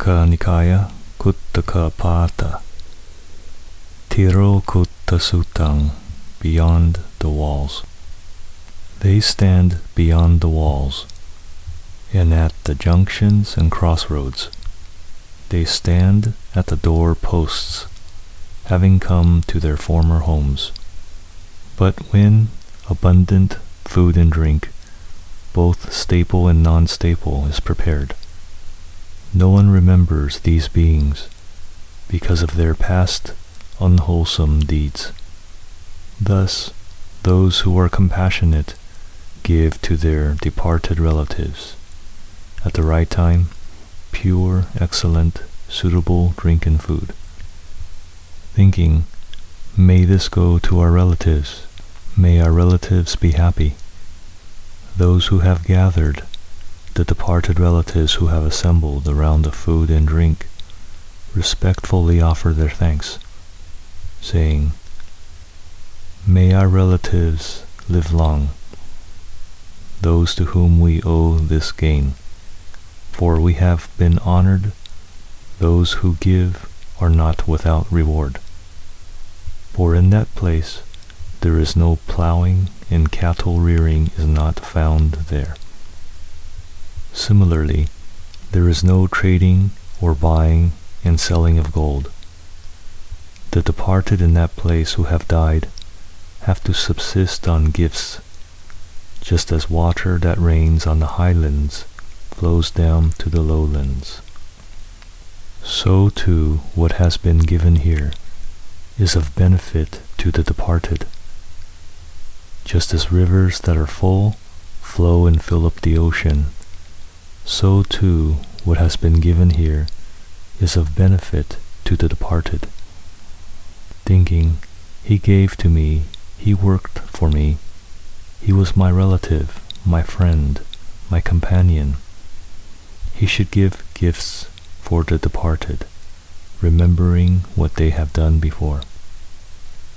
Khuddaka Nikaya Khuddaka Pata Tirokudda Sutang Beyond the Walls. They stand beyond the walls, and at the junctions and crossroads. They stand at the door posts, having come to their former homes. But when abundant food and drink, both staple and non staple, is prepared, no one remembers these beings because of their past unwholesome deeds. Thus, those who are compassionate give to their departed relatives, at the right time, pure, excellent, suitable drink and food, thinking, May this go to our relatives, may our relatives be happy. Those who have gathered the departed relatives who have assembled around the food and drink respectfully offer their thanks, saying, May our relatives live long, those to whom we owe this gain, for we have been honored, those who give are not without reward. For in that place there is no plowing and cattle rearing is not found there. Similarly, there is no trading or buying and selling of gold. The departed in that place who have died have to subsist on gifts, just as water that rains on the highlands flows down to the lowlands. So too what has been given here is of benefit to the departed. Just as rivers that are full flow and fill up the ocean, so too what has been given here is of benefit to the departed. Thinking, He gave to me, He worked for me, He was my relative, my friend, my companion. He should give gifts for the departed, remembering what they have done before.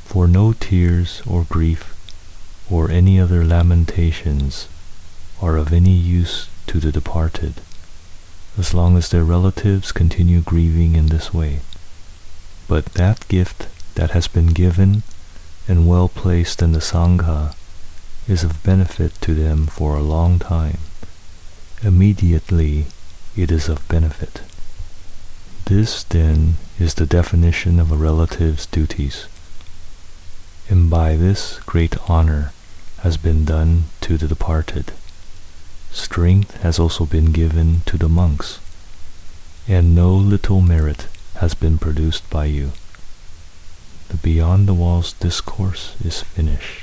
For no tears or grief or any other lamentations are of any use to the departed, as long as their relatives continue grieving in this way. But that gift that has been given and well placed in the Sangha is of benefit to them for a long time. Immediately it is of benefit. This, then, is the definition of a relative's duties. And by this great honor has been done to the departed. Strength has also been given to the monks, and no little merit has been produced by you. The Beyond the Walls discourse is finished.